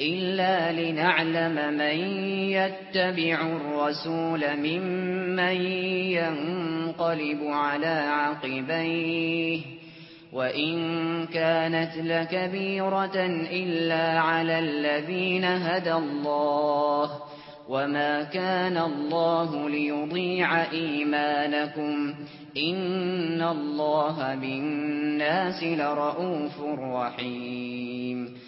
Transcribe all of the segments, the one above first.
إلا لنعلم من يتبع الرسول ممن ينقلب على عقبيه وإن كانت لكبيرة إلا على الذين هدى الله وما كان الله ليضيع إيمانكم إن الله بالناس لَرَءُوفٌ رحيم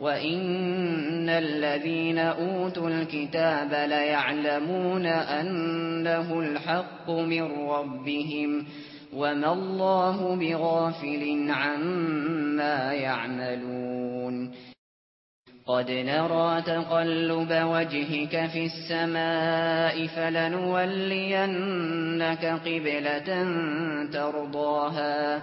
وَإِنَّ الَّذِينَ أُوتُوا الْكِتَابَ لَيَعْلَمُونَ أَنَّهُ الْحَقُّ مِنْ رَبِّهِمْ وَمَا اللَّهُ بِغَافِلٍ عَمَّا يَعْمَلُونَ قَدْ نَرَى تَقَلُّبَ وَجْهِكَ فِي السَّمَاءِ فَلَنُوَلِّيَنَّكَ قِبْلَةً تَرْضَاهَا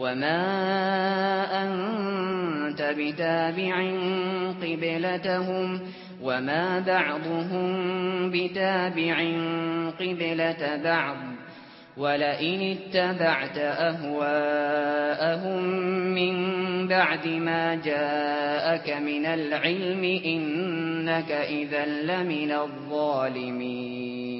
وما أنت بتابع قبلتهم وما بعضهم بتابع قبلة بعض ولئن اتبعت أهواءهم من بعد ما جاءك من العلم إنك إذا لمن الظالمين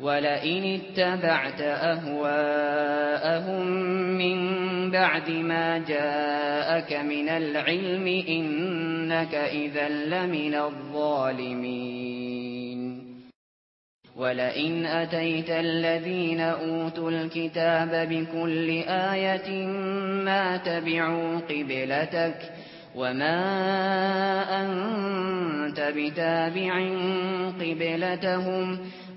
ولئن اتبعت أهواءهم من بعد ما جاءك من العلم إنك إذا لمن الظالمين. ولئن أتيت الذين أوتوا الكتاب بكل آية ما تبعوا قبلتك وما أنت بتابع قبلتهم وما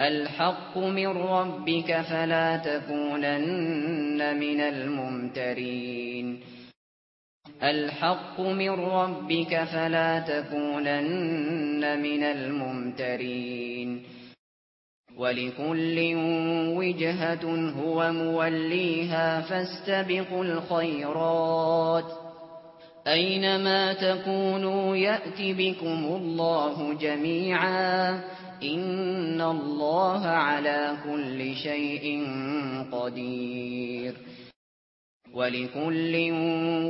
الحق من ربك فلا تكونن من الممترين. الحق من ربك فلا تكونن من الممترين. ولكل وجهة هو موليها فاستبقوا الخيرات. أينما تكونوا يأتي بكم الله جميعا. ان الله على كل شيء قدير. ولكل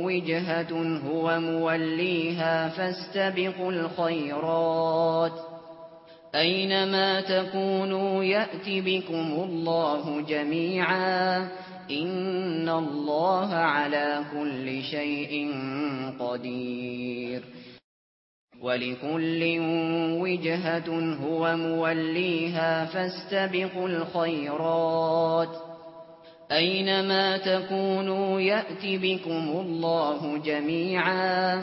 وجهة هو موليها فاستبقوا الخيرات. اينما تكونوا ياتي بكم الله جميعا. ان الله على كل شيء قدير. وَلِكُلٍّ وِجْهَةٌ هُوَ مُوَلِّيهَا فَاسْتَبِقُوا الْخَيْرَاتِ. أَيْنَمَا تَكُونُوا يَأْتِ بِكُمُ اللَّهُ جَمِيعًا.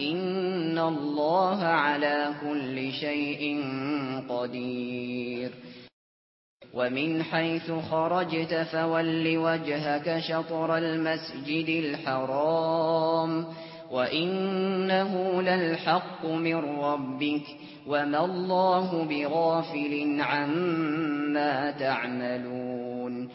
إِنَّ اللَّهَ عَلَى كُلِّ شَيْءٍ قَدِيرٌ. وَمِنْ حَيْثُ خَرَجْتَ فَوَلِّ وَجْهَكَ شَطْرَ الْمَسْجِدِ الْحَرَامِ. وَإِنَّهُ لَلْحَقُّ مِنْ رَبِّكَ وَمَا اللَّهُ بِغَافِلٍ عَمَّا تَعْمَلُونَ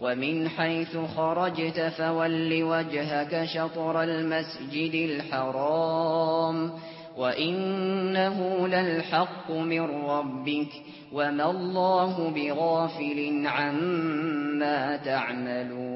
وَمِنْ حَيْثُ خَرَجْتَ فَوَلِّ وَجْهَكَ شَطْرَ الْمَسْجِدِ الْحَرَامِ وَإِنَّهُ لَلْحَقُّ مِنْ رَبِّكَ وَمَا اللَّهُ بِغَافِلٍ عَمَّا تَعْمَلُونَ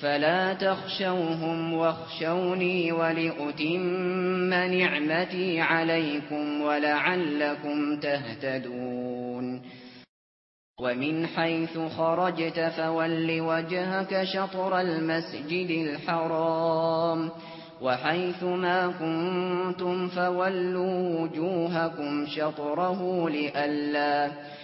فلا تخشوهم واخشوني ولأتم نعمتي عليكم ولعلكم تهتدون. ومن حيث خرجت فول وجهك شطر المسجد الحرام. وحيث ما كنتم فولوا وجوهكم شطره لئلا تهتدون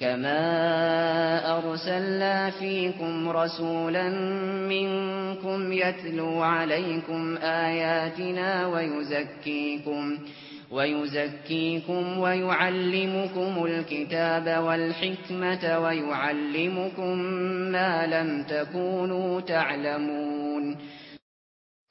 كما أرسلنا فيكم رسولا منكم يتلو عليكم آياتنا ويزكيكم ويزكيكم ويعلمكم الكتاب والحكمة ويعلمكم ما لم تكونوا تعلمون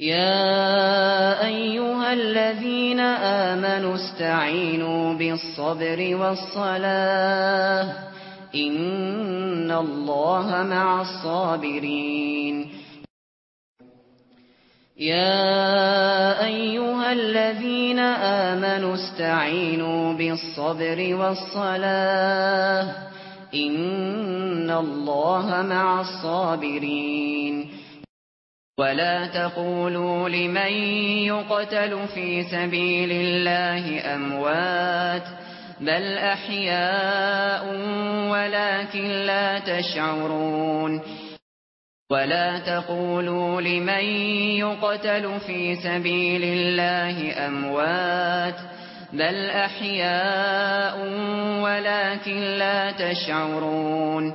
يا ايها الذين امنوا استعينوا بالصبر والصلاه ان الله مع الصابرين يا ايها الذين امنوا استعينوا بالصبر والصلاه ان الله مع الصابرين ولا تقولوا لمن يقتل في سبيل الله اموات بل احياء ولكن لا تشعرون ولا تقولوا لمن يقتل في سبيل الله اموات بل احياء ولكن لا تشعرون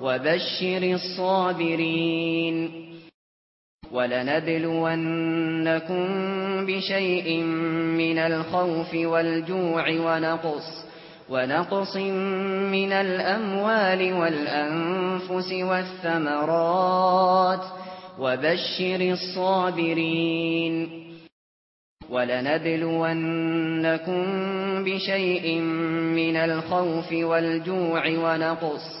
وبشر الصابرين ولنبلونكم بشيء من الخوف والجوع ونقص ونقص من الأموال والأنفس والثمرات وبشر الصابرين ولنبلونكم بشيء من الخوف والجوع ونقص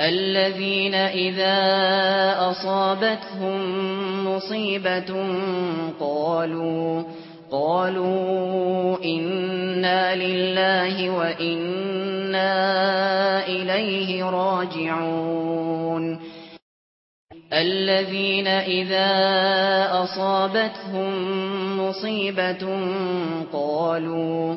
الذين إذا أصابتهم مصيبة قالوا قالوا إنا لله وإنا إليه راجعون. الذين إذا أصابتهم مصيبة قالوا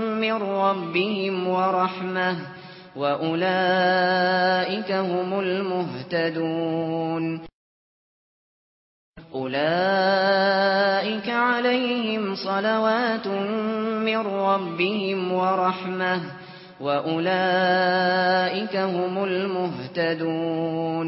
من ربهم ورحمة وأولئك هم المهتدون. أولئك عليهم صلوات من ربهم ورحمة وأولئك هم المهتدون.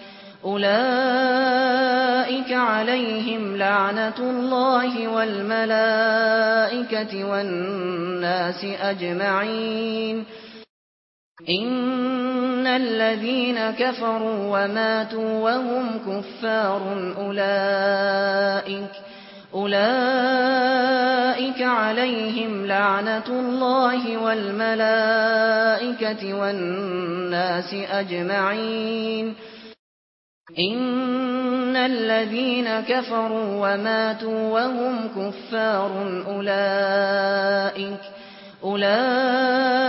أولئك عليهم لعنة الله والملائكة والناس أجمعين. إن الذين كفروا وماتوا وهم كفار أولئك أولئك عليهم لعنة الله والملائكة والناس أجمعين. ان الذين كفروا وماتوا وهم كفار اولئك اولئك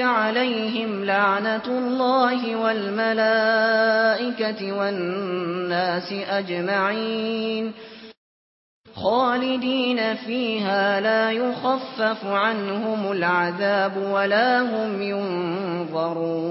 عليهم لعنه الله والملائكه والناس اجمعين. خالدين فيها لا يخفف عنهم العذاب ولا هم ينظرون.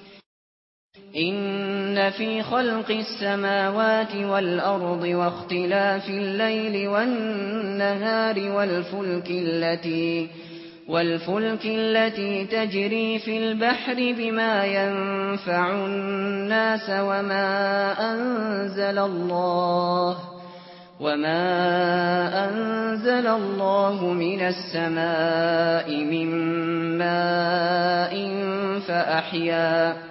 ان في خلق السماوات والارض واختلاف الليل والنهار والفلك التي والفلك التي تجري في البحر بما ينفع الناس وما انزل الله وما انزل الله من السماء من ماء فاحيا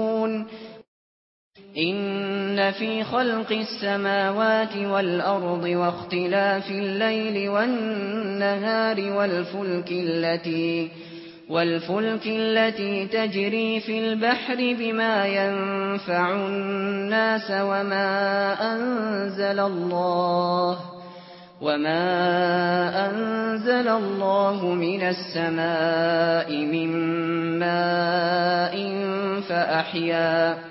ان في خلق السماوات والارض واختلاف الليل والنهار والفلك التي والفلك التي تجري في البحر بما ينفع الناس وما انزل الله وما انزل الله من السماء من ماء فاحياه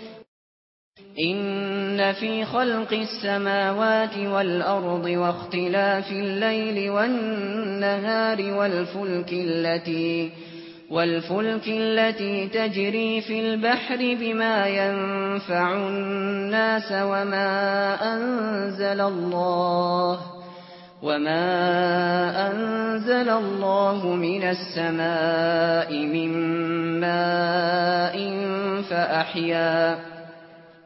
ان في خلق السماوات والارض واختلاف الليل والنهار والفلك التي والفلك التي تجري في البحر بما ينفع الناس وما انزل الله وما انزل الله من السماء من ماء فاحيا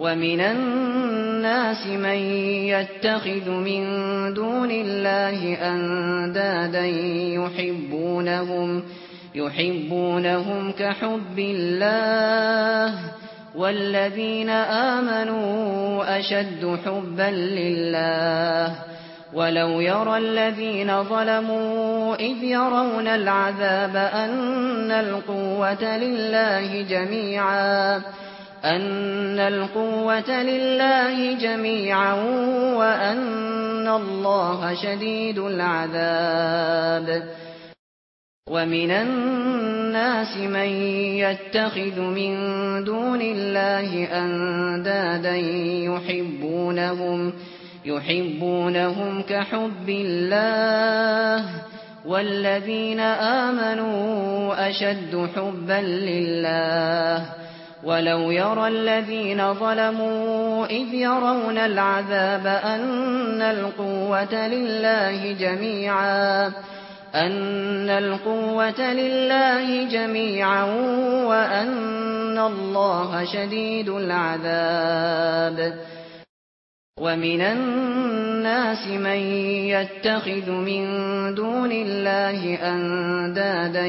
وَمِنَ النَّاسِ مَن يَتَّخِذُ مِن دُونِ اللَّهِ أَندَادًا يُحِبُّونَهُمْ يُحِبُّونَهُمْ كَحُبِّ اللَّهِ وَالَّذِينَ آمَنُوا أَشَدُّ حُبًّا لِلَّهِ وَلَوْ يَرَى الَّذِينَ ظَلَمُوا إِذْ يَرَوْنَ الْعَذَابَ أَنَّ الْقُوَّةَ لِلَّهِ جَمِيعًا ان القوه لله جميعا وان الله شديد العذاب ومن الناس من يتخذ من دون الله اندادا يحبونهم يحبونهم كحب الله والذين امنوا اشد حبا لله ولو يرى الذين ظلموا إذ يرون العذاب أن القوة لله جميعا أن القوة لله جميعا وأن الله شديد العذاب ومن الناس من يتخذ من دون الله أندادا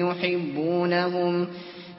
يحبونهم ومن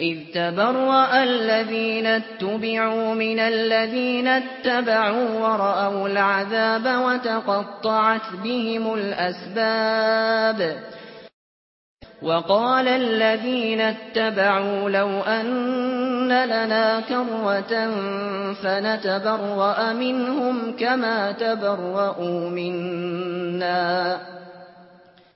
إذ تبرأ الذين اتبعوا من الذين اتبعوا ورأوا العذاب وتقطعت بهم الأسباب وقال الذين اتبعوا لو أن لنا كروة فنتبرأ منهم كما تبرؤوا منا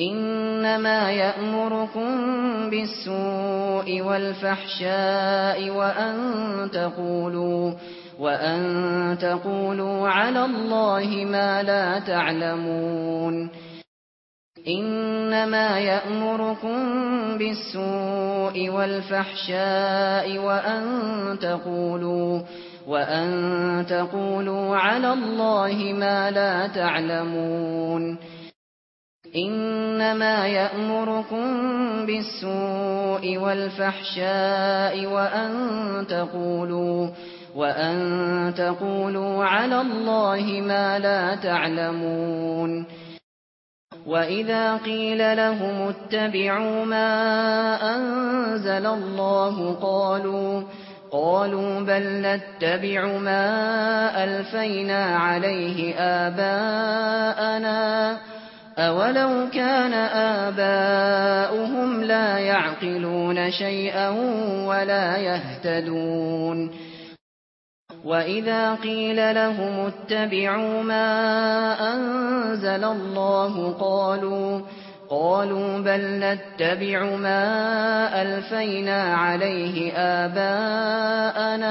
إنما يأمركم بالسوء والفحشاء وأن تقولوا وأن تقولوا على الله ما لا تعلمون إنما يأمركم بالسوء والفحشاء وأن تقولوا وأن تقولوا على الله ما لا تعلمون إنما يأمركم بالسوء والفحشاء وأن تقولوا وأن تقولوا على الله ما لا تعلمون وإذا قيل لهم اتبعوا ما أنزل الله قالوا قالوا بل نتبع ما ألفينا عليه آباءنا أولو كان آباؤهم لا يعقلون شيئا ولا يهتدون وإذا قيل لهم اتبعوا ما أنزل الله قالوا قالوا بل نتبع ما ألفينا عليه آباءنا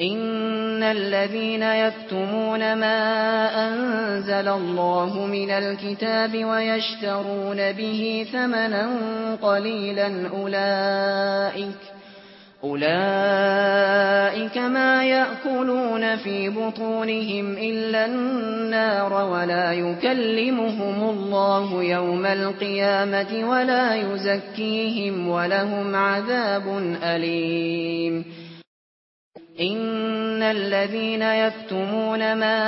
إن الذين يكتمون ما أنزل الله من الكتاب ويشترون به ثمنا قليلا أولئك أولئك ما يأكلون في بطونهم إلا النار ولا يكلمهم الله يوم القيامة ولا يزكيهم ولهم عذاب أليم ان الذين يكتمون ما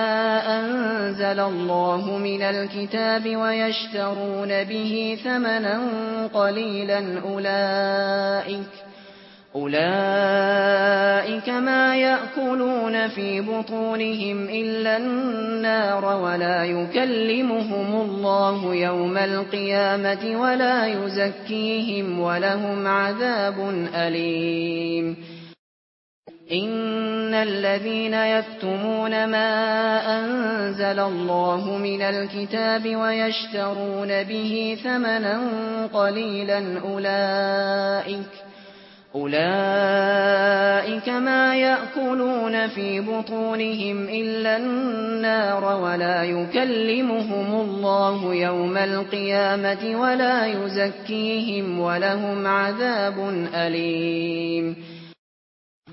انزل الله من الكتاب ويشترون به ثمنا قليلا اولئك اولئك ما ياكلون في بطونهم الا النار ولا يكلمهم الله يوم القيامه ولا يزكيهم ولهم عذاب اليم ان الذين يكتمون ما انزل الله من الكتاب ويشترون به ثمنا قليلا اولئك اولئك ما ياكلون في بطونهم الا النار ولا يكلمهم الله يوم القيامه ولا يزكيهم ولهم عذاب اليم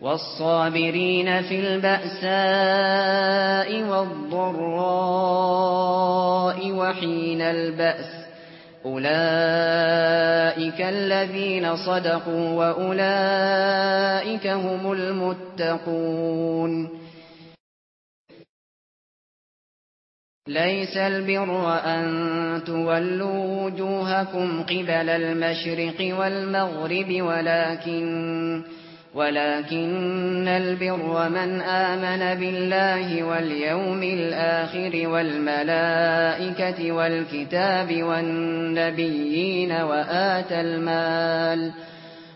والصابرين في البأساء والضراء وحين البأس أولئك الذين صدقوا وأولئك هم المتقون ليس البر أن تولوا وجوهكم قبل المشرق والمغرب ولكن ولكن البر ومن آمن بالله واليوم الآخر والملائكة والكتاب والنبيين وآتى المال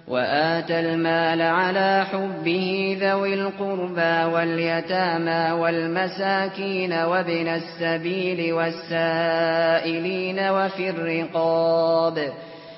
وَآتِ المال على حبه ذوي القربى واليتامى والمساكين وابن السبيل والسائلين وفي الرقاب والمساكين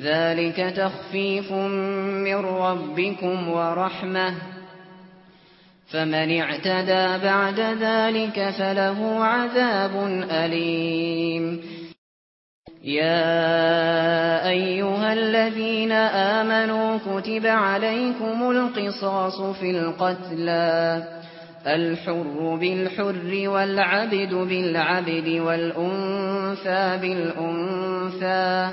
ذلك تخفيف من ربكم ورحمة. فمن اعتدى بعد ذلك فله عذاب أليم. يا أيها الذين آمنوا كتب عليكم القصاص في القتلى. الحر بالحر والعبد بالعبد والأنثى بالأنثى.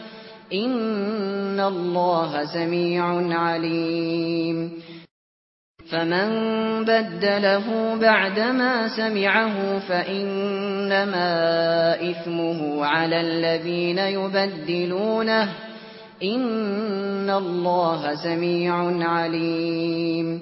ان الله سميع عليم. فمن بدله بعدما سمعه فانما اثمه على الذين يبدلونه ان الله سميع عليم.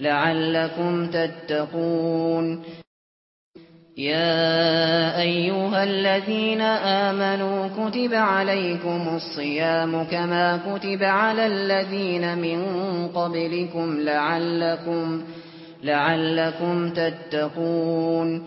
لعلكم تتقون۔ يا ايها الذين آمنوا كتب عليكم الصيام كما كتب على الذين من قبلكم لعلكم لعلكم تتقون۔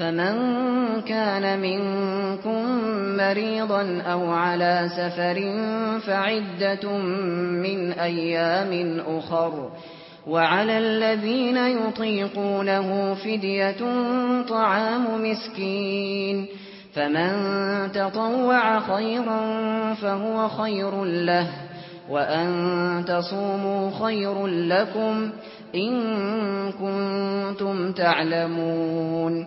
فمن كان منكم مريضا أو على سفر فعدة من أيام أخر وعلى الذين يطيقونه فدية طعام مسكين فمن تطوع خيرا فهو خير له وأن تصوموا خير لكم إن كنتم تعلمون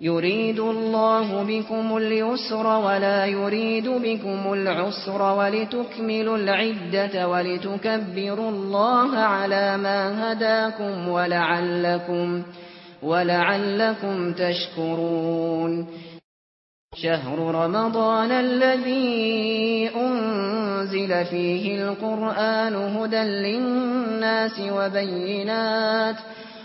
يريد الله بكم اليسر ولا يريد بكم العسر ولتكملوا العدة ولتكبروا الله على ما هداكم ولعلكم ولعلكم تشكرون. شهر رمضان الذي أنزل فيه القرآن هدى للناس وبينات وبينات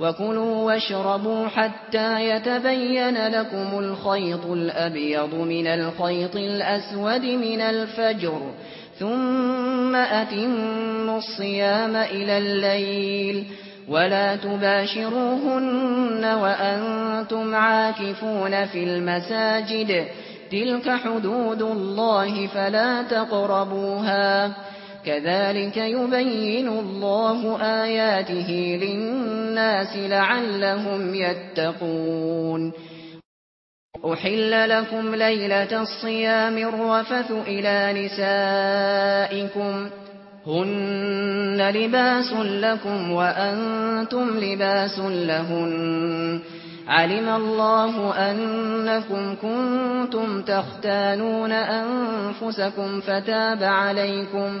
وَكُلُوا وَاشْرَبُوا حَتَّى يَتَبَيَّنَ لَكُمُ الْخَيْطُ الْأَبْيَضُ مِنَ الْخَيْطِ الْأَسْوَدِ مِنَ الْفَجْرِ ثُمَّ أَتِمُّوا الصِّيَامَ إِلَى اللَّيْلِ ولا تباشروهن وأنتم عاكفون في المساجد تلك حدود الله فلا تقربوها كذلك يبين الله آياته للناس لعلهم يتقون. أحل لكم ليلة الصيام الرفث إلى نسائكم. هن لباس لكم وأنتم لباس لهن. علم الله أنكم كنتم تختانون أنفسكم فتاب عليكم. فتاب عليكم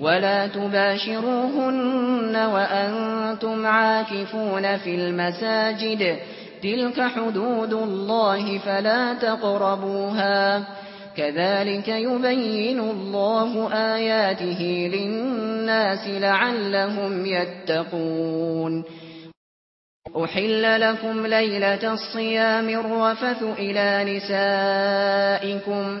ولا تباشروهن وأنتم عاكفون في المساجد. تلك حدود الله فلا تقربوها. كذلك يبين الله آياته للناس لعلهم يتقون. أحل لكم ليلة الصيام الرفث إلى نسائكم.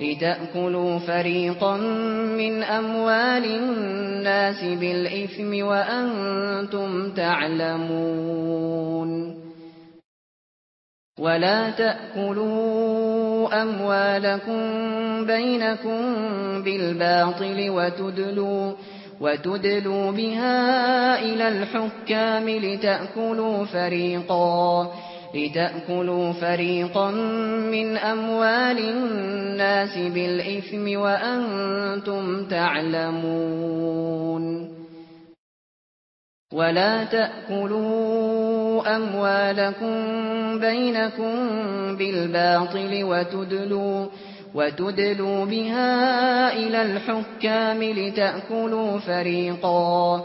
لتأكلوا فريقا من أموال الناس بالإثم وأنتم تعلمون. ولا تأكلوا أموالكم بينكم بالباطل وتدلوا وتدلوا بها إلى الحكام لتأكلوا فريقا. لتأكلوا فريقا من أموال الناس بالإثم وأنتم تعلمون. ولا تأكلوا أموالكم بينكم بالباطل وتدلوا وتدلوا بها إلى الحكام لتأكلوا فريقا.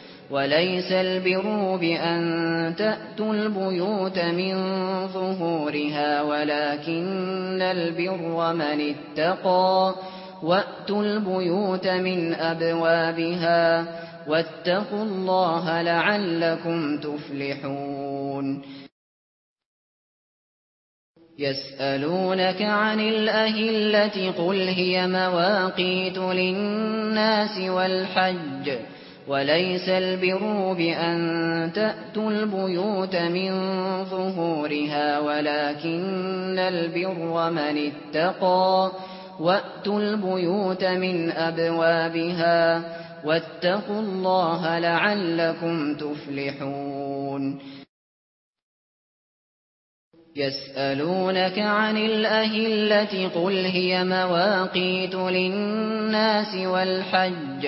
وليس البر بأن تأتوا البيوت من ظهورها ولكن البر من اتقى وأتوا البيوت من أبوابها واتقوا الله لعلكم تفلحون يسألونك عن الأهلة قل هي مواقيت للناس والحج والحج وليس البر بأن تأتوا البيوت من ظهورها ولكن البر من اتقى وأتوا البيوت من أبوابها واتقوا الله لعلكم تفلحون يسألونك عن الأهلة قل هي مواقيت للناس والحج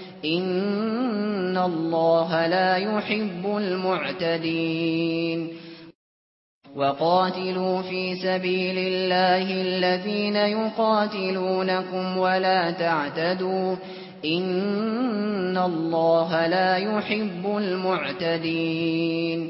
ان الله لا يحب المعتدين وقاتلوا في سبيل الله الذين يقاتلونكم ولا تعتدوا ان الله لا يحب المعتدين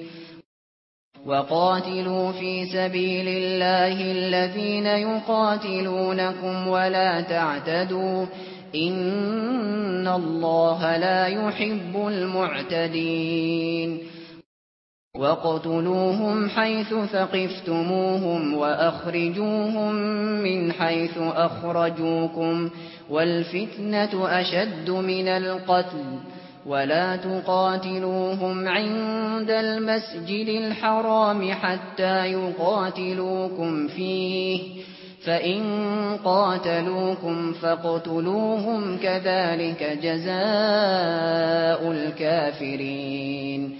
وقاتلوا في سبيل الله الذين يقاتلونكم ولا تعتدوا إن ان الله لا يحب المعتدين وقتلوهم حيث ثقفتموهم واخرجوهم من حيث اخرجوكم والفتنه اشد من القتل ولا تقاتلوهم عند المسجد الحرام حتى يقاتلوكم فيه فَإِن قَاتَلُوكُمْ فَاقْتُلُوهُمْ كَذَلِكَ جَزَاءُ الْكَافِرِينَ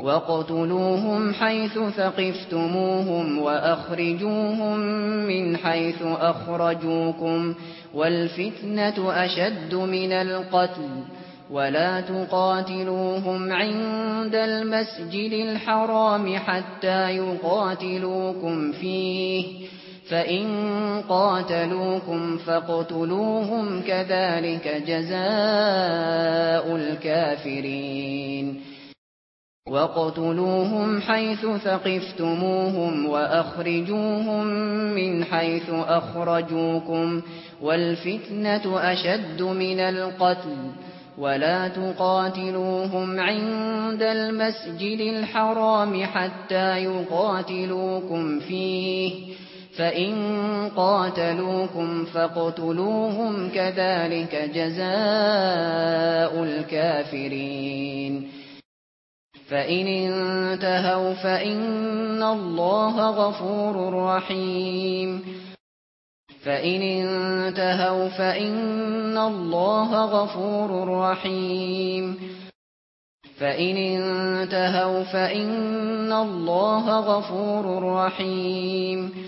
وَاقْتُلُوهُمْ حَيْثُ ثَقِفْتُمُوهُمْ وَأَخْرِجُوهُمْ مِنْ حَيْثُ أَخْرَجُوكُمْ وَالْفِتْنَةُ أَشَدُّ مِنَ الْقَتْلِ ولا تقاتلوهم عند المسجد الحرام حتى يقاتلوكم فيه فَإِن قَاتَلُوكُمْ فَاقْتُلُوهُمْ كَذَلِكَ جَزَاءُ الْكَافِرِينَ. وَاقْتُلُوهُمْ حَيْثُ ثَقِفْتُمُوهُمْ وَأَخْرِجُوهُمْ مِنْ حَيْثُ أَخْرَجُوكُمْ وَالْفِتْنَةُ أَشَدُّ مِنَ الْقَتْلِ. ولا تقاتلوهم عند المسجد الحرام حتى يقاتلوكم فيه. فَإِن قَاتَلُوكُمْ فَاقْتُلُوهُمْ كَذَلِكَ جَزَاءُ الْكَافِرِينَ فَإِنِ انْتَهَوْا فَإِنَّ اللَّهَ غَفُورٌ رَّحِيمٌ فَإِنِ انْتَهَوْا فَإِنَّ اللَّهَ غَفُورٌ رَّحِيمٌ فَإِنِ انْتَهَوْا فَإِنَّ اللَّهَ غَفُورٌ رَّحِيمٌ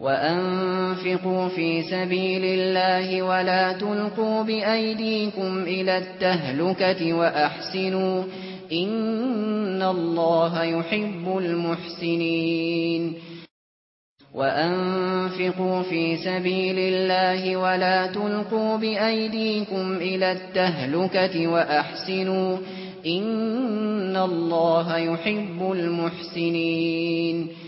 وَأَنفِقُوا فِي سَبِيلِ اللَّهِ وَلَا تُلْقُوا بِأَيْدِيكُمْ إِلَى التَّهْلُكَةِ وَأَحْسِنُوا إِنَّ اللَّهَ يُحِبُّ الْمُحْسِنِينَ. وَأَنفِقُوا فِي سَبِيلِ اللَّهِ وَلَا تُلْقُوا بِأَيْدِيكُمْ إِلَى التَّهْلُكَةِ وَأَحْسِنُوا إِنَّ اللَّهَ يُحِبُّ الْمُحْسِنِينَ.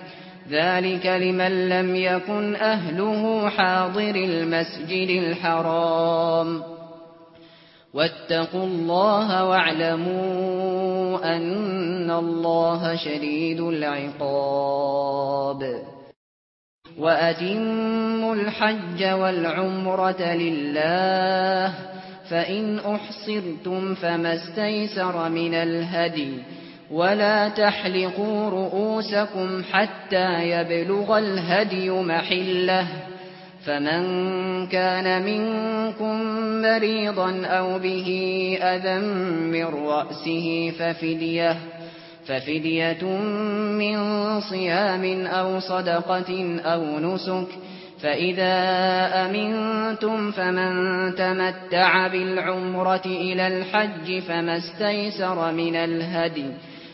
ذلك لمن لم يكن أهله حاضر المسجد الحرام واتقوا الله واعلموا أن الله شديد العقاب وأتموا الحج والعمرة لله فإن أحصرتم فما استيسر من الهدي ولا تحلقوا رؤوسكم حتى يبلغ الهدي محله فمن كان منكم مريضا أو به اذى من راسه ففديه ففدية من صيام أو صدقة أو نسك فإذا أمنتم فمن تمتع بالعمرة إلى الحج فما استيسر من الهدي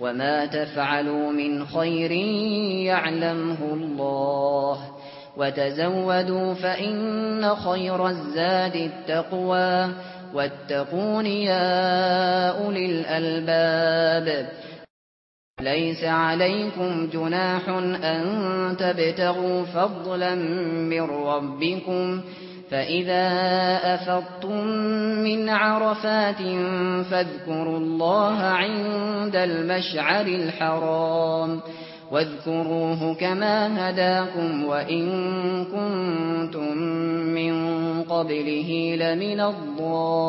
وما تفعلوا من خير يعلمه الله وتزودوا فإن خير الزاد التقوى واتقون يا أولي الألباب ليس عليكم جناح أن تبتغوا فضلا من ربكم وَاتَّقُوا فَإِذَا أَفَضْتُم مِّنْ عَرَفَاتٍ فَاذْكُرُوا اللَّهَ عِندَ الْمَشْعَرِ الْحَرَامِ وَاذْكُرُوهُ كَمَا هَدَاكُمْ وَإِن كُنتُم مِّن قَبْلِهِ لَمِنَ الضَّالِّينَ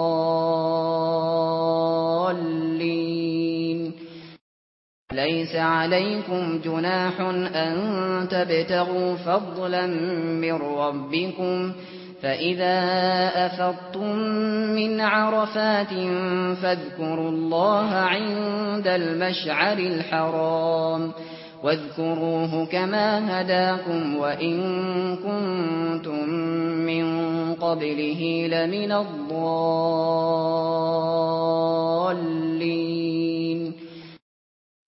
لَيْسَ عَلَيْكُمْ جُنَاحٌ أَن تَبْتَغُوا فَضْلًا مِّن رَّبِّكُمْ ۗ فَإِذَا أَفَضْتُم مِّنْ عَرَفَاتٍ فَاذْكُرُوا اللَّهَ عِندَ الْمَشْعَرِ الْحَرَامِ وَاذْكُرُوهُ كَمَا هَدَاكُمْ وَإِن كُنتُم مِّن قَبْلِهِ لَمِنَ الضَّالِّينَ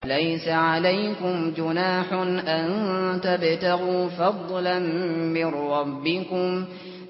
لَيْسَ عَلَيْكُمْ جُنَاحٌ أَن تَبْتَغُوا فَضْلًا مِّن رَّبِّكُمْ ۗ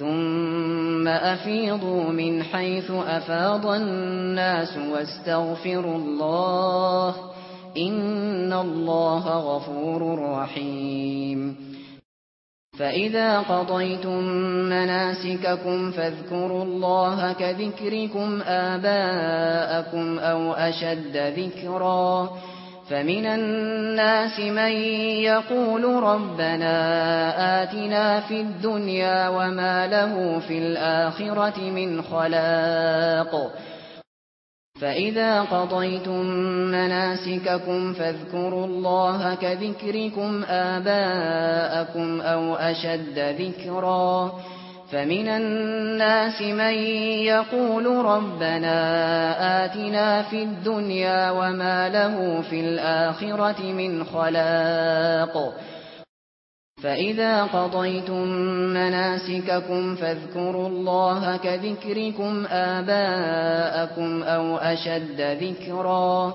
ثُمَّ أَفِيضُوا مِنْ حَيْثُ أَفَاضَ النَّاسُ وَاسْتَغْفِرُوا اللَّهَ إِنَّ اللَّهَ غَفُورٌ رَّحِيمٌ. فَإِذَا قَضَيْتُم مَّنَاسِكَكُمْ فَاذْكُرُوا اللَّهَ كَذِكْرِكُمْ آبَاءَكُمْ أَوْ أَشَدَّ ذِكْرًا فمن الناس من يقول ربنا آتنا في الدنيا وما له في الآخرة من خلاق فإذا قضيتم مناسككم فاذكروا الله كذكركم آباءكم أو أشد ذكرا فمن الناس من يقول ربنا آتنا في الدنيا وما له في الآخرة من خلاق. فإذا قضيتم مناسككم فاذكروا الله كذكركم آباءكم أو أشد ذكرا.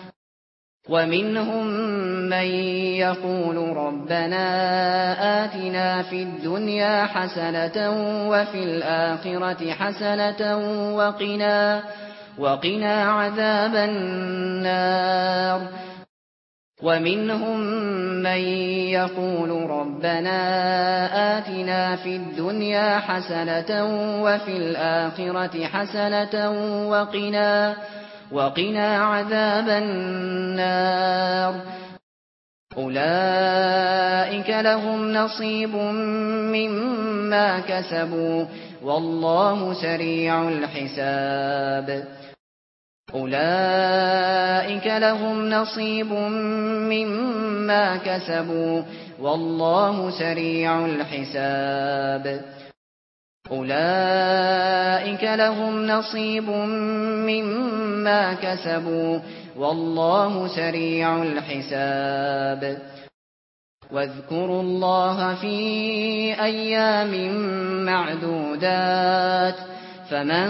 وَمِنْهُمْ مَنْ يَقُولُ رَبَّنَا آتِنَا فِي الدُّنْيَا حَسَنَةً وَفِي الْآخِرَةِ حَسَنَةً وَقِنَا وَقِنَا عَذَابَ النَّارِ. وَمِنْهُمْ مَنْ يَقُولُ رَبَّنَا آتِنَا فِي الدُّنْيَا حَسَنَةً وَفِي الْآخِرَةِ حَسَنَةً وَقِنَا عَذَابَ النَّارِ وقنا عذاب النار. أولئك لهم نصيب مما كسبوا. والله سريع الحساب. أولئك لهم نصيب مما كسبوا. والله سريع الحساب. أولئك لهم نصيب مما كسبوا والله سريع الحساب واذكروا الله في أيام معدودات فمن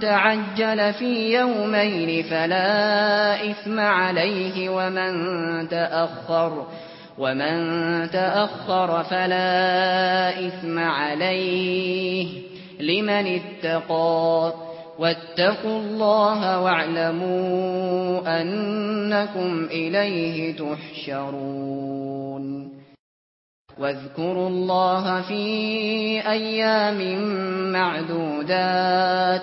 تعجل في يومين فلا إثم عليه ومن تأخر فلا ومن تأخر فلا إثم عليه لمن اتقى واتقوا الله واعلموا أنكم إليه تحشرون واذكروا الله في أيام معدودات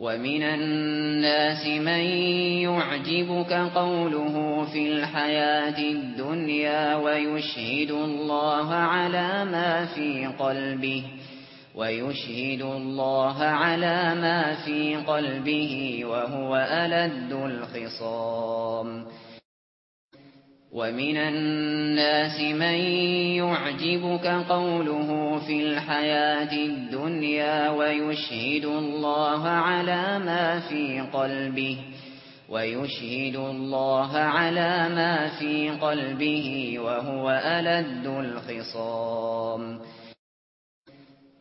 وَمِنَ النَّاسِ مَن يُعْجِبُكَ قَوْلُهُ فِي الْحَيَاةِ الدُّنْيَا وَيُشْهِدُ اللَّهَ عَلَى مَا فِي قَلْبِهِ وَيُشْهِدُ اللَّهَ عَلَى مَا فِي قَلْبِهِ وَهُوَ أَلَدُّ الْخِصَامِ وَمِنَ النَّاسِ مَن يُعْجِبُكَ قَوْلُهُ فِي الْحَيَاةِ الدُّنْيَا وَيُشْهِدُ اللَّهَ عَلَى مَا فِي قَلْبِهِ وَيُشْهِدُ اللَّهَ عَلَى مَا فِي قَلْبِهِ وَهُوَ أَلَدُّ الْخِصَامِ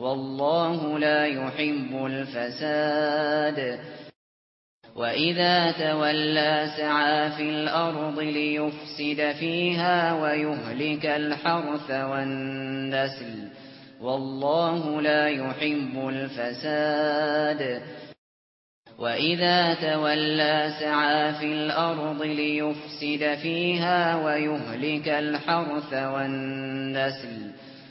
والله لا يحب الفساد. وإذا تولى سعى في الأرض ليفسد فيها ويهلك الحرث والنسل. والله لا يحب الفساد. وَإِذَا تَوَلَّى سَعَى فِي الْأَرْضِ لِيُفْسِدَ فِيهَا وَيُهْلِكَ الْحَرْثَ وَالنَّسْلَ.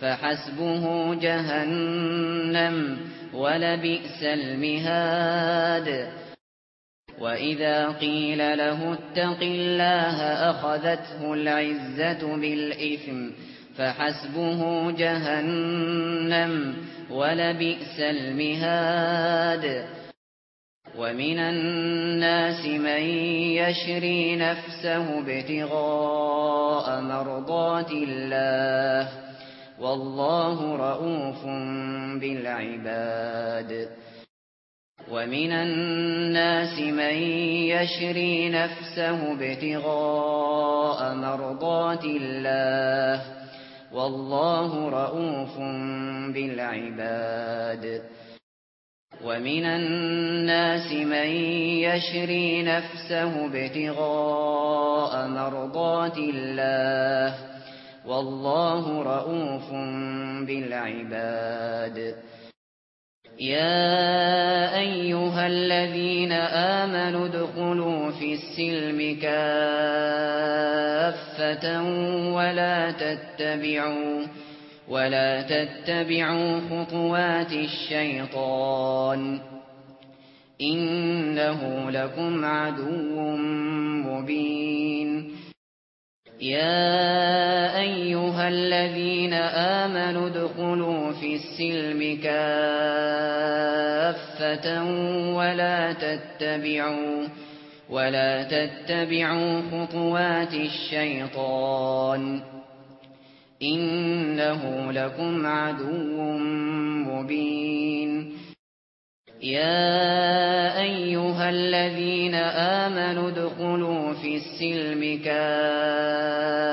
فحسبه جهنم ولبئس المهاد. وإذا قيل له اتق الله أخذته العزة بالإثم فحسبه جهنم ولبئس المهاد. ومن الناس من يشري نفسه ابتغاء مرضات الله والله رؤوف بالعباد. ومن الناس من يشري نفسه ابتغاء مرضات الله. والله رؤوف بالعباد. ومن الناس من يشري نفسه ابتغاء مرضات الله. والله رؤوف بالعباد. يا ايها الذين آمنوا ادخلوا في السلم كافة ولا تتبعوا ولا تتبعوا خطوات الشيطان انه لكم عدو مبين يا ايها الذين امنوا ادخلوا في السلم كافة ولا تتبعوا ولا تتبعوا خطوات الشيطان انه لكم عدو مبين يا ايها الذين امنوا ادخلوا في السلم كافة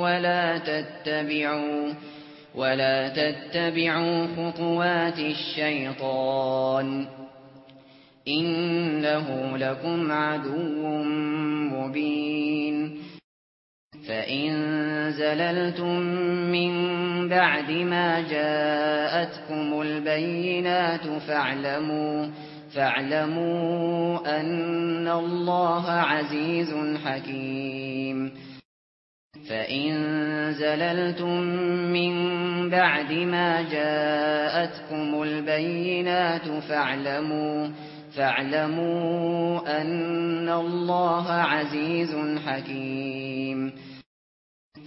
ولا تتبعوا ولا تتبعوا خطوات الشيطان انه لكم عدو مبين فَإِن زَلَلْتُم مِّن بَعْدِ مَا جَاءَتْكُمُ الْبَيِّنَاتُ فَاعْلَمُوا فَاعْلَمُوا أَنَّ اللَّهَ عَزِيزٌ حَكِيمٌ. فَإِن زَلَلْتُم مِّن بَعْدِ مَا جَاءَتْكُمُ الْبَيِّنَاتُ فَاعْلَمُوا فَاعْلَمُوا أَنَّ اللَّهَ عَزِيزٌ حَكِيمٌ.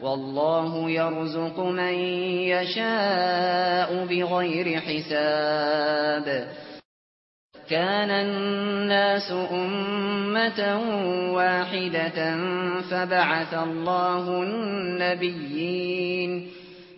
والله يرزق من يشاء بغير حساب. كان الناس أمة واحدة فبعث الله النبيين.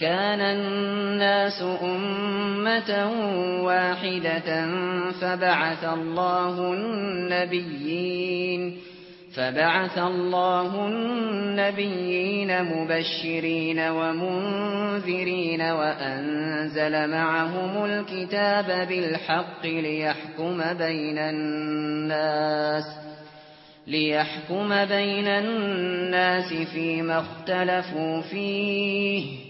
كان الناس أمة واحدة فبعث الله النبيين فبعث الله النبيين مبشرين ومنذرين وأنزل معهم الكتاب بالحق ليحكم بين الناس ليحكم بين الناس فيما اختلفوا فيه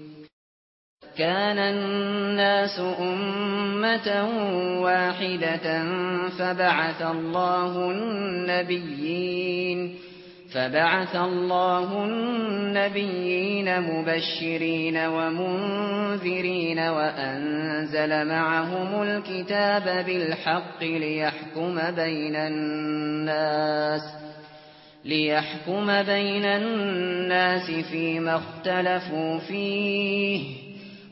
كان الناس أمة واحدة فبعث الله النبيين فبعث الله النبيين مبشرين ومنذرين وأنزل معهم الكتاب بالحق ليحكم بين الناس ليحكم بين الناس فيما اختلفوا فيه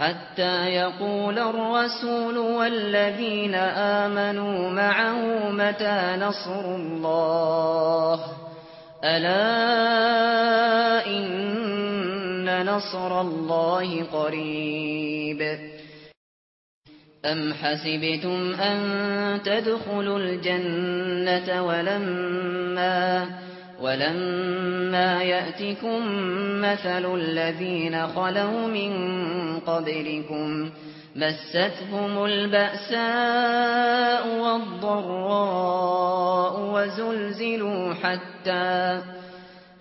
حتى يقول الرسول والذين آمنوا معه متى نصر الله؟ ألا إن نصر الله قريب. أم حسبتم أن تدخلوا الجنة ولما ولما يأتكم مثل الذين خلوا من قبلكم مستهم البأساء والضراء وزلزلوا حتى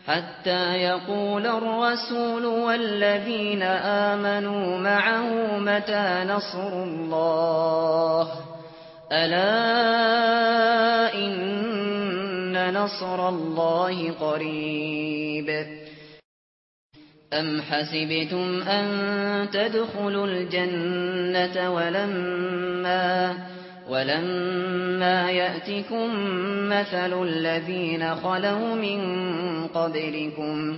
حتى يقول الرسول والذين آمنوا معه متى نصر الله ألا إن نصر الله قريب. أم حسبتم أن تدخلوا الجنة ولما ولما يأتكم مثل الذين خلو من قبلكم؟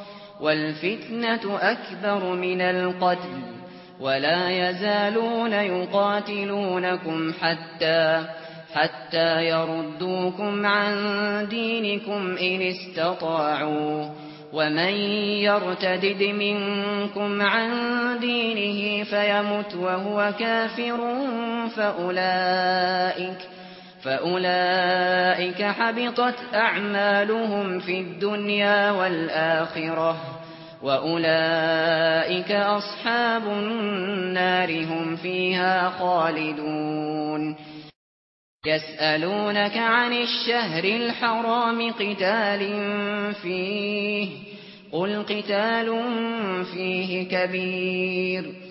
والفتنة أكبر من القتل ولا يزالون يقاتلونكم حتى حتى يردوكم عن دينكم إن استطاعوا. ومن يَرْتَدِدْ منكم عن دينه فيمت وهو كافر فأولئك فأولئك حبطت أعمالهم في الدنيا والآخرة وأولئك أصحاب النار هم فيها خالدون يسألونك عن الشهر الحرام قتال فيه قل قتال فيه كبير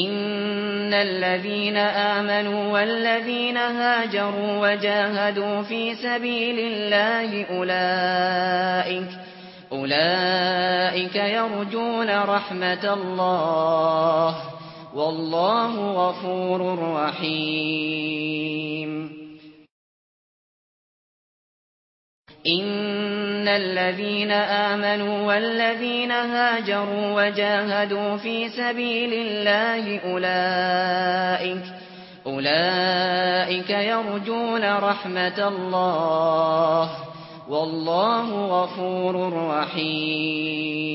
ان الذين امنوا والذين هاجروا وجاهدوا في سبيل الله اولئك اولئك يرجون رحمه الله والله غفور رحيم ان الذين امنوا والذين هاجروا وجاهدوا في سبيل الله اولئك اولئك يرجون رحمه الله والله غفور رحيم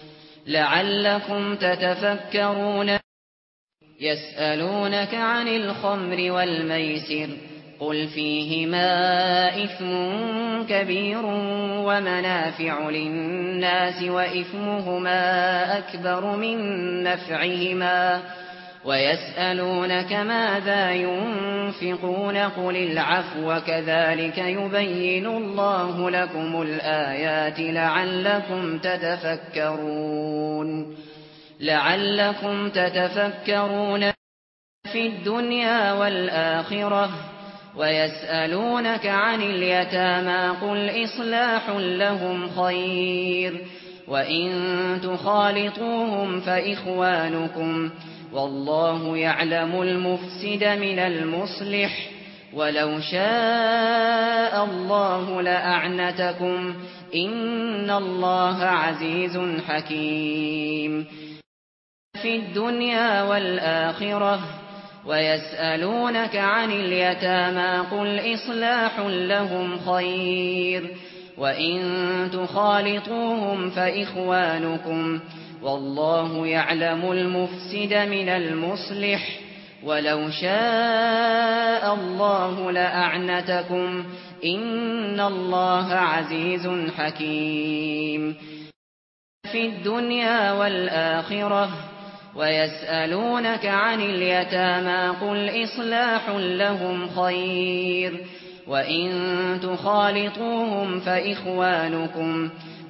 لعلكم تتفكرون. يسألونك عن الخمر والميسر قل فيهما إثم كبير ومنافع للناس وإثمهما أكبر من نفعهما. وإثمهما وَيَسْأَلُونَكَ مَاذَا يُنْفِقُونَ قُلِ الْعَفْوَ كَذَلِكَ يُبَيِّنُ اللَّهُ لَكُمُ الْآيَاتِ لَعَلَّكُمْ تَتَفَكَّرُونَ لَعَلَّكُمْ تَتَفَكَّرُونَ فِي الدُّنْيَا وَالْآخِرَةِ وَيَسْأَلُونَكَ عَنِ الْيَتَامَى قُلْ إِصْلَاحٌ لَّهُمْ خَيْرٌ وَإِن تُخَالِطُوهُمْ فَإِخْوَانُكُمْ والله يعلم المفسد من المصلح. ولو شاء الله لأعنتكم. إن الله عزيز حكيم. في الدنيا والآخرة. ويسألونك عن اليتامى. قل إصلاح لهم خير. وإن تخالطوهم فإخوانكم. فإخوانكم والله يعلم المفسد من المصلح. ولو شاء الله لأعنتكم. إن الله عزيز حكيم. في الدنيا والآخرة. ويسألونك عن اليتامى. قل إصلاح لهم خير. وإن تخالطوهم فإخوانكم. فإخوانكم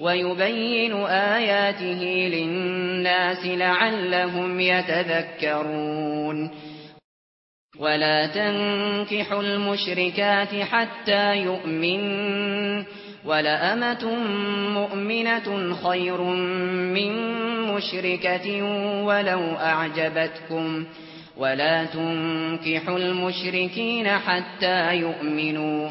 ويبين آياته للناس لعلهم يتذكرون ولا تنكحوا المشركات حتى يؤمنوا ولأمة مؤمنة خير من مشركة ولو أعجبتكم ولا تنكحوا المشركين حتى يؤمنوا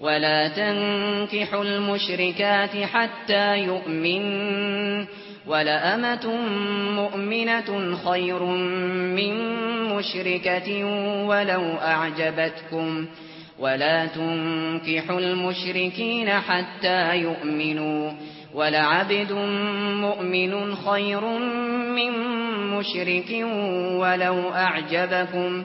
ولا تنكحوا المشركات حتى يؤمنن ولأمة مؤمنة خير من مشركة ولو أعجبتكم ولا تنكحوا المشركين حتى يؤمنوا ولعبد مؤمن خير من مشرك ولو أعجبكم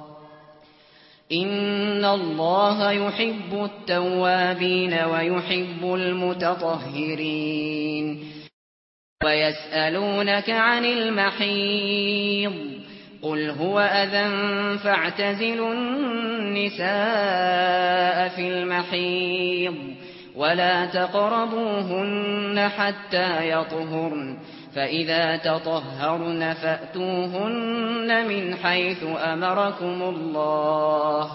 ان الله يحب التوابين ويحب المتطهرين ويسالونك عن المحيض قل هو اذى فاعتزلوا النساء في المحيض ولا تقربوهن حتى يطهرن فَإِذَا تَطَهَّرْنَ فَأْتُوهُنَّ مِنْ حَيْثُ أَمَرَكُمُ اللَّهُ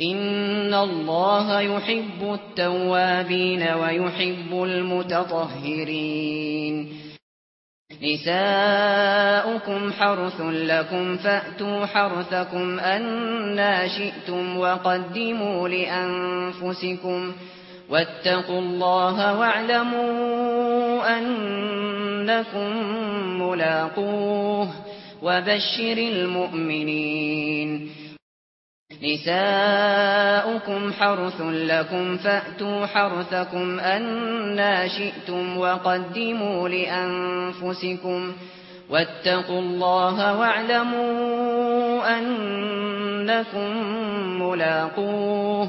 إِنَّ اللَّهَ يُحِبُّ التَّوَّابِينَ وَيُحِبُّ الْمُتَطَهِّرِينَ. نِسَاؤُكُمْ حَرْثٌ لَكُمْ فَأْتُوا حَرْثَكُمْ أَنَّ شِئْتُمْ وَقَدِّمُوا لِأَنفُسِكُمْ ۖ واتقوا الله واعلموا أنكم ملاقوه وبشر المؤمنين. نساؤكم حرث لكم فأتوا حرثكم أن شئتم وقدموا لأنفسكم واتقوا الله واعلموا أنكم ملاقوه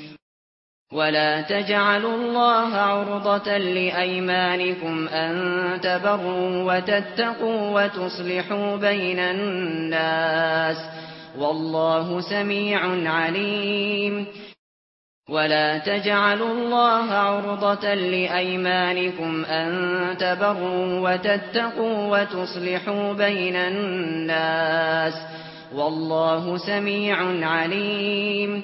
ولا تجعلوا الله عرضة لأيمانكم أن تبروا وتتقوا وتصلحوا بين الناس والله سميع عليم. ولا تجعلوا الله عرضة لأيمانكم أن تبروا وتتقوا وتصلحوا بين الناس والله سميع عليم.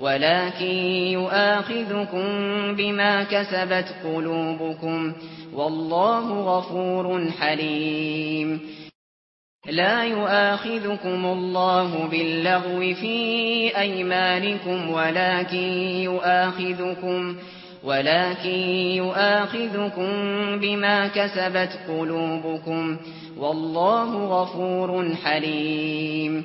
ولكن يؤاخذكم بما كسبت قلوبكم والله غفور حليم. لا يؤاخذكم الله باللغو في ايمانكم ولكن يؤاخذكم ولكن يؤاخذكم بما كسبت قلوبكم والله غفور حليم.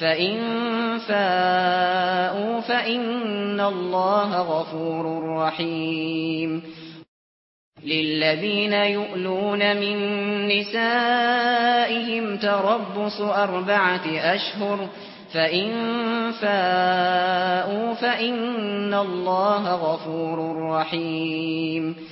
فَإِن فَاءُوا فَإِنَّ اللَّهَ غَفُورٌ رَّحِيمٌ. لِلَّذِينَ يُؤْلُونَ مِن نِّسَائِهِمْ تَرَبُّصُ أَرْبَعَةِ أَشْهُرٍ. فَإِن فَاءُوا فَإِنَّ اللَّهَ غَفُورٌ رَّحِيمٌ.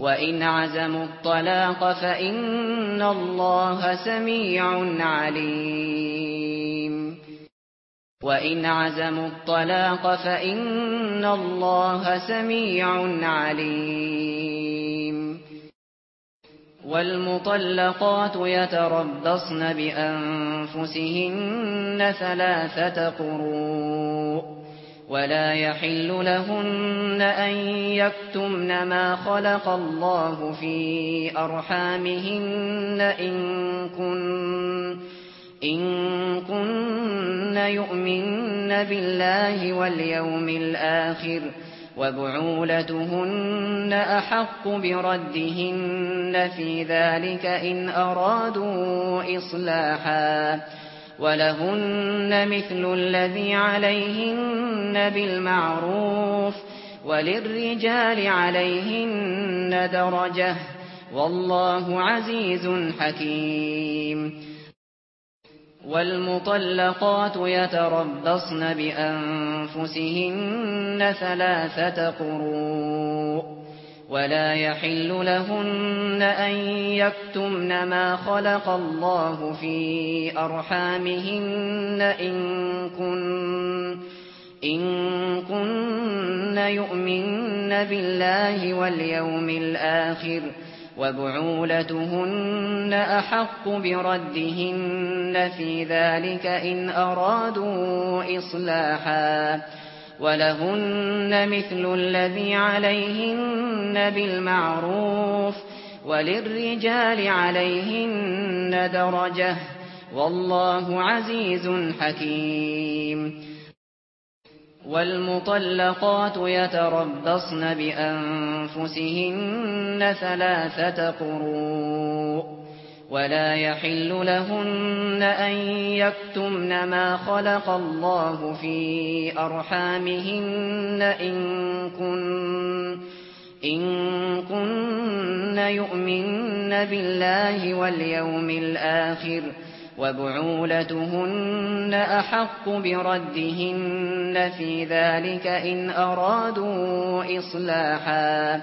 وَإِنْ عَزَمُوا الطَّلَاقَ فَإِنَّ اللَّهَ سَمِيعٌ عَلِيمٌ. وَإِنْ عَزَمُوا الطَّلَاقَ فَإِنَّ اللَّهَ سَمِيعٌ عَلِيمٌ. وَالْمُطَلَّقَاتُ يَتَرَبَّصْنَ بِأَنفُسِهِنَّ ثَلَاثَةَ قُرُوءٍ. ولا يحل لهن ان يكتمن ما خلق الله في ارحامهن ان كن ان كن يؤمنن بالله واليوم الآخر وبعولتهن احق بردهن في ذلك ان ارادوا اصلاحا ولهن مثل الذي عليهن بالمعروف وللرجال عليهن درجة والله عزيز حكيم. والمطلقات يتربصن بأنفسهن ثلاثة قروء. ولا يحل لهن أن يكتمن ما خلق الله في أرحامهن إن كن إن كن يؤمنن بالله واليوم الآخر وبعولتهن أحق بردهن في ذلك إن أرادوا إصلاحاً ولهن مثل الذي عليهن بالمعروف وللرجال عليهن درجة والله عزيز حكيم. والمطلقات يتربصن بأنفسهن ثلاثة قروء. ولا يحل لهن أن يكتمن ما خلق الله في أرحامهن إن كن إن كن يؤمنن بالله واليوم الآخر وبعولتهن أحق بردهن في ذلك إن أرادوا إصلاحاً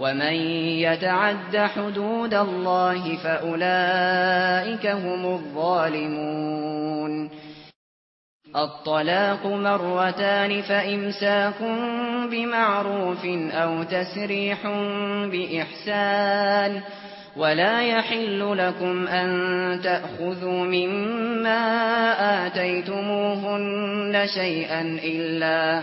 ومن يتعد حدود الله فأولئك هم الظالمون الطلاق مرتان فإمساك بمعروف أو تسريح بإحسان ولا يحل لكم أن تأخذوا مما آتيتموهن شيئا إلا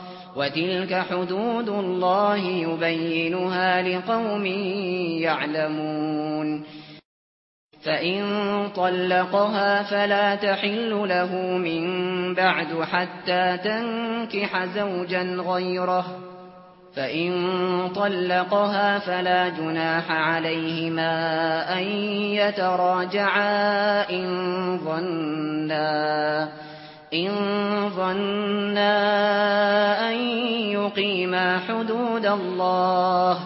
وتلك حدود الله يبينها لقوم يعلمون. فإن طلقها فلا تحل له من بعد حتى تنكح زوجا غيره. فإن طلقها فلا جناح عليهما أن يتراجعا إن ظنّا. إن ظنا أن يقيما حدود الله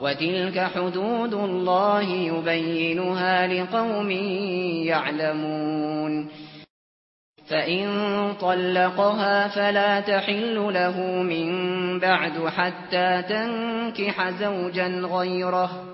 وتلك حدود الله يبينها لقوم يعلمون فإن طلقها فلا تحل له من بعد حتى تنكح زوجا غيره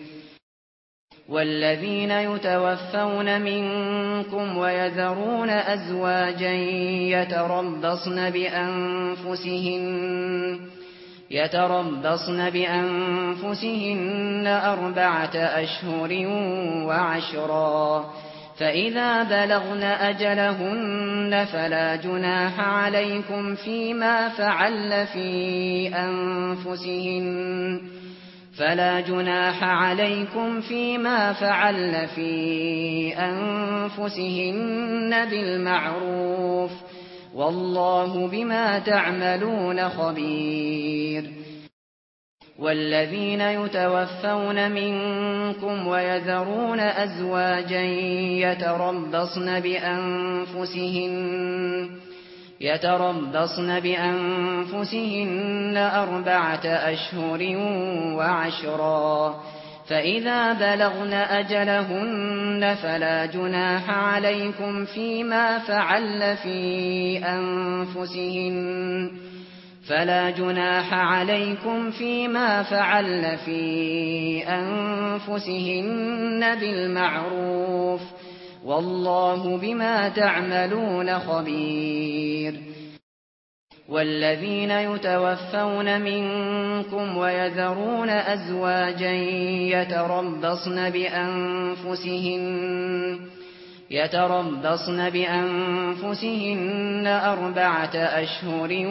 والذين يتوفون منكم ويذرون أزواجا يتربصن بأنفسهن يتربصن بأنفسهن أربعة أشهر وعشرا. فإذا بلغن أجلهن فلا جناح عليكم فيما فعل في أنفسهن. فلا جناح عليكم فيما فعل في أنفسهن بالمعروف والله بما تعملون خبير والذين يتوفون منكم ويذرون أزواجا يتربصن بأنفسهن يتربصن بأنفسهن أربعة أشهر وعشرا. فإذا بلغن أجلهن فلا جناح عليكم فيما فعل في أنفسهن. فلا جناح عليكم فيما فعل في أنفسهن بالمعروف. والله بما تعملون خبير. والذين يتوفون منكم ويذرون أزواجا يتربصن بأنفسهن يتربصن بأنفسهن أربعة أشهر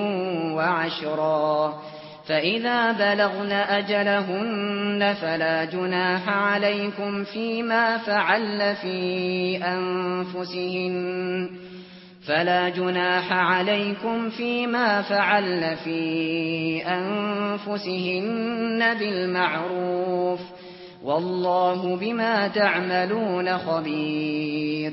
وعشرا. فإذا بلغن أجلهن فلا جناح عليكم فيما فعل في أنفسهن فلا جناح عليكم فيما فعل في أنفسهن بالمعروف والله بما تعملون خبير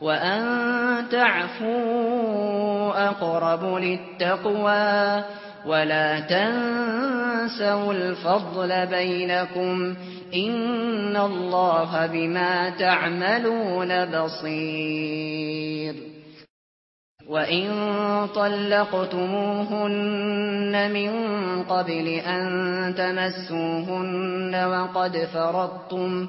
وأن تعفوا أقرب للتقوى ولا تنسوا الفضل بينكم إن الله بما تعملون بصير وَإِن طَلَّقْتُمُوهُنَّ مِن قَبْلِ أَن تَمَسُّوهُنَّ وَقَدْ فَرَضْتُمْ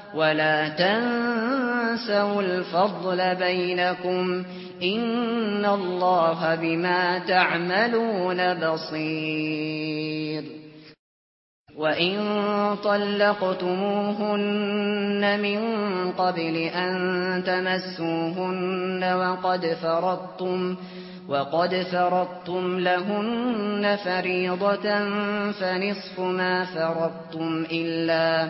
ولا تنسوا الفضل بينكم ان الله بما تعملون بصير وان طلقتموهن من قبل ان تمسوهن وقد فرضتم وقد فرضتم لهن فريضه فنصف ما فرضتم الا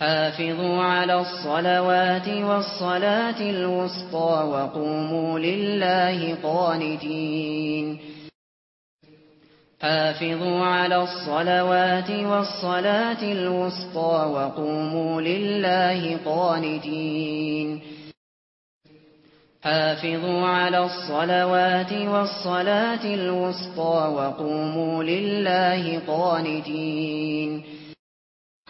حافظوا على الصلوات والصلاة الوسطى وقوموا لله قانتين. حافظوا على الصلوات والصلاة الوسطى وقوموا لله قانتين. حافظوا على الصلوات والصلاة الوسطى وقوموا لله قانتين.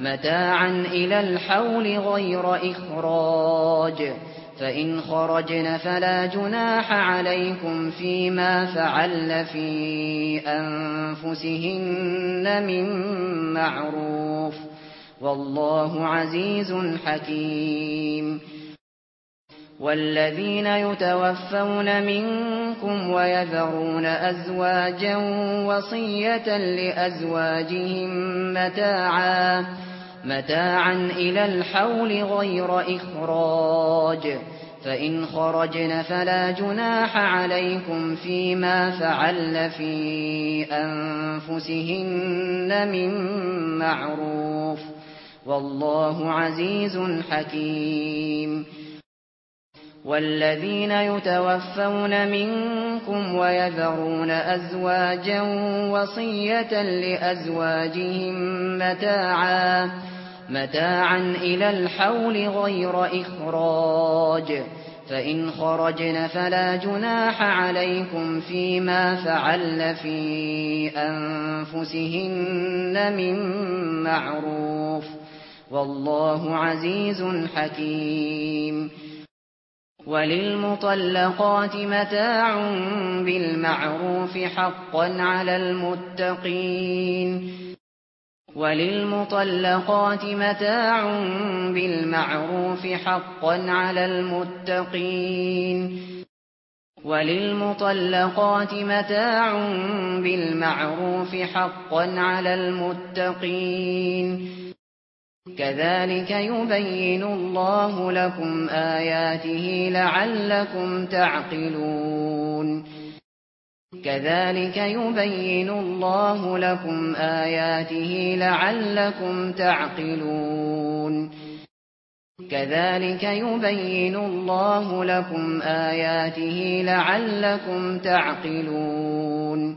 متاعا إلى الحول غير إخراج. فإن خرجن فلا جناح عليكم فيما فعل في أنفسهن من معروف. والله عزيز حكيم. والذين يتوفون منكم ويذرون أزواجا وصية لأزواجهم متاعا متاعا إلى الحول غير إخراج. فإن خرجنا فلا جناح عليكم فيما فعل في أنفسهن من معروف. والله عزيز حكيم. والذين يتوفون منكم ويذرون أزواجا وصية لأزواجهم متاعا متاعا إلى الحول غير إخراج فإن خرجن فلا جناح عليكم فيما فعل في أنفسهن من معروف والله عزيز حكيم وللمطلقات متاع بالمعروف حقا على المتقين وللمطلقات متاع بالمعروف حقا على المتقين وللمطلقات متاع بالمعروف حقا على المتقين كذلك يبين الله لكم آياته لعلكم تعقلون. كذلك يبين الله لكم آياته لعلكم تعقلون. كذلك يبين الله لكم آياته لعلكم تعقلون.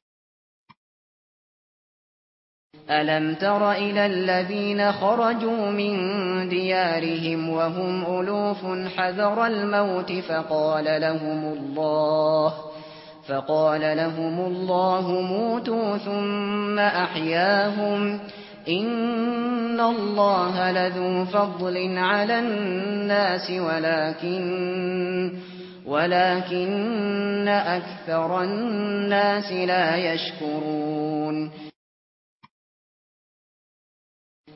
ألم تر إلى الذين خرجوا من ديارهم وهم ألوف حذر الموت فقال لهم الله فقال لهم الله موتوا ثم أحياهم إن الله لذو فضل على الناس ولكن ولكن أكثر الناس لا يشكرون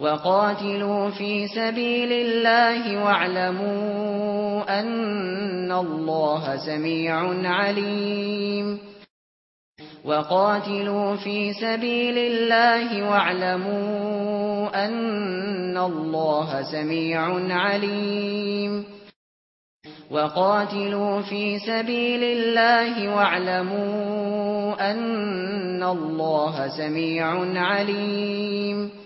وقاتلوا في سبيل الله واعلموا أن الله سميع عليم. وقاتلوا في سبيل الله واعلموا أن الله سميع عليم. وقاتلوا في سبيل الله واعلموا أن الله سميع عليم.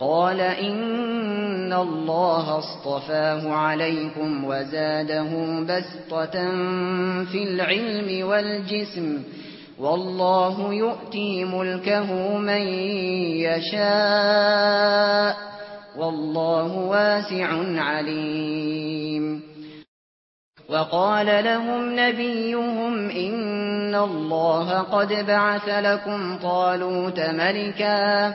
قال إن الله اصطفاه عليكم وزاده بسطة في العلم والجسم والله يؤتي ملكه من يشاء والله واسع عليم. وقال لهم نبيهم إن الله قد بعث لكم طالوت ملكا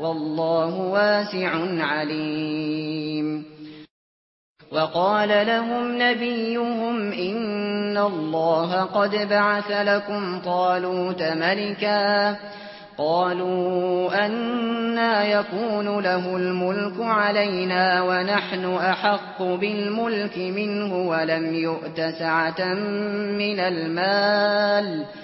والله واسع عليم. وقال لهم نبيهم إن الله قد بعث لكم طالوت ملكا. قالوا أنا يكون له الملك علينا ونحن أحق بالملك منه ولم يؤت سعة من المال. ونحن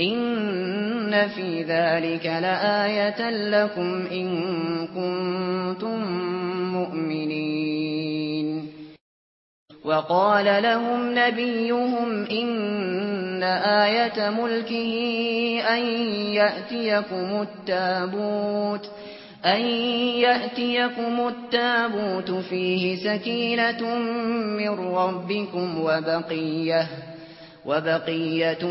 ان في ذلك لآية لكم ان كنتم مؤمنين وقال لهم نبيهم ان آية ملكه ان ياتيكم التابوت ان ياتيكم التابوت فيه سكينة من ربكم وبقيه وبقية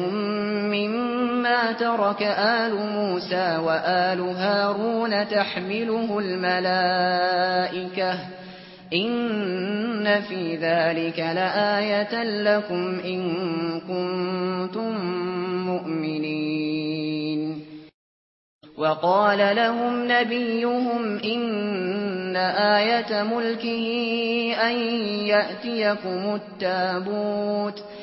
مما ترك آل موسى وآل هارون تحمله الملائكة إن في ذلك لآية لكم إن كنتم مؤمنين. وقال لهم نبيهم إن آية ملكه أن يأتيكم التابوت وقال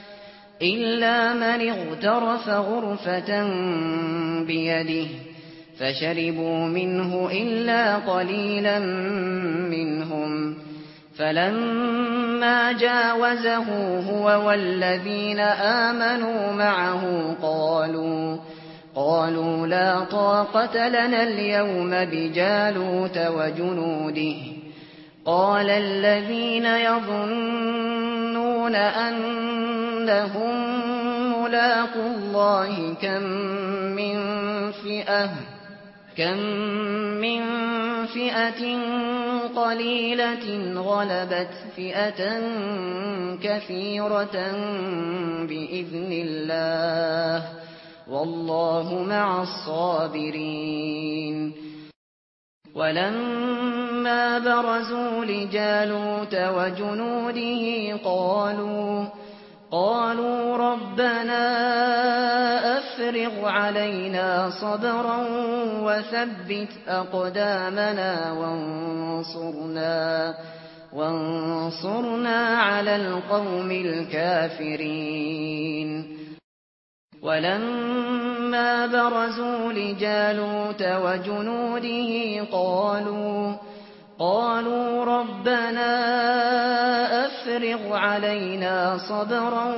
إلا من اغترف غرفة بيده فشربوا منه إلا قليلا منهم فلما جاوزه هو والذين آمنوا معه قالوا قالوا لا طاقة لنا اليوم بجالوت وجنوده قال الذين يظنون أن لهم ملاق الله كم من فئة كم من فئة قليلة غلبت فئة كثيرة بإذن الله. والله مع الصابرين. ولما برزوا لجالوت وجنوده قالوا قالوا ربنا أفرغ علينا صبرا وثبت أقدامنا وانصرنا وانصرنا على القوم الكافرين. ولما برزوا لجالوت وجنوده قالوا قالوا ربنا أفرغ علينا صبرا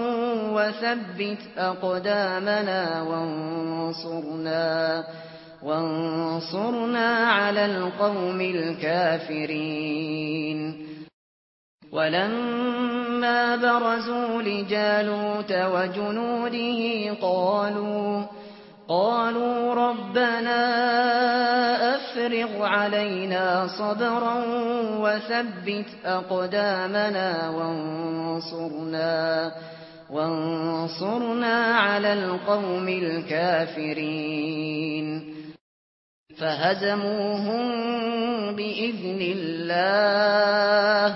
وثبت أقدامنا وانصرنا وانصرنا على القوم الكافرين. ولما برزوا لجالوت وجنوده قالوا قالوا ربنا أفرغ علينا صبرا وثبت أقدامنا وانصرنا وانصرنا على القوم الكافرين. فهزموهم بإذن الله.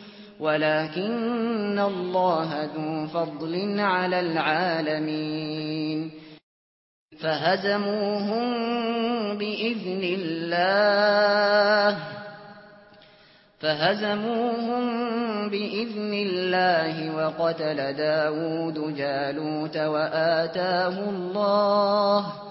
ولكن الله ذو فضل على العالمين. فهزموهم بإذن الله. فهزموهم بإذن الله وقتل داود جالوت وآتاه الله.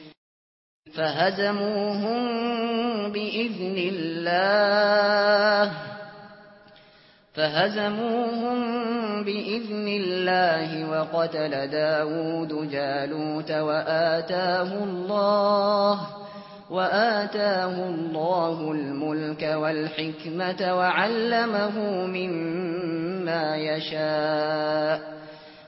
فهزموهم بإذن الله. فهزموهم بإذن الله وقتل داود جالوت وآتاه الله وآتاه الله الملك والحكمة وعلمه مما يشاء.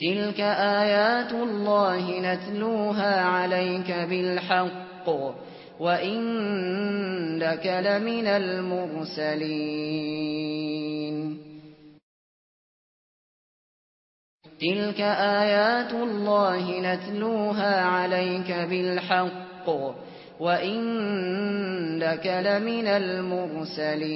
تِلْكَ آيَاتُ اللَّهِ نَتْلُوهَا عَلَيْكَ بِالْحَقِّ وَإِنَّكَ لَمِنَ الْمُرْسَلِينَ تِلْكَ آيَاتُ اللَّهِ نَتْلُوهَا عَلَيْكَ بِالْحَقِّ وَإِنَّكَ لَمِنَ الْمُرْسَلِينَ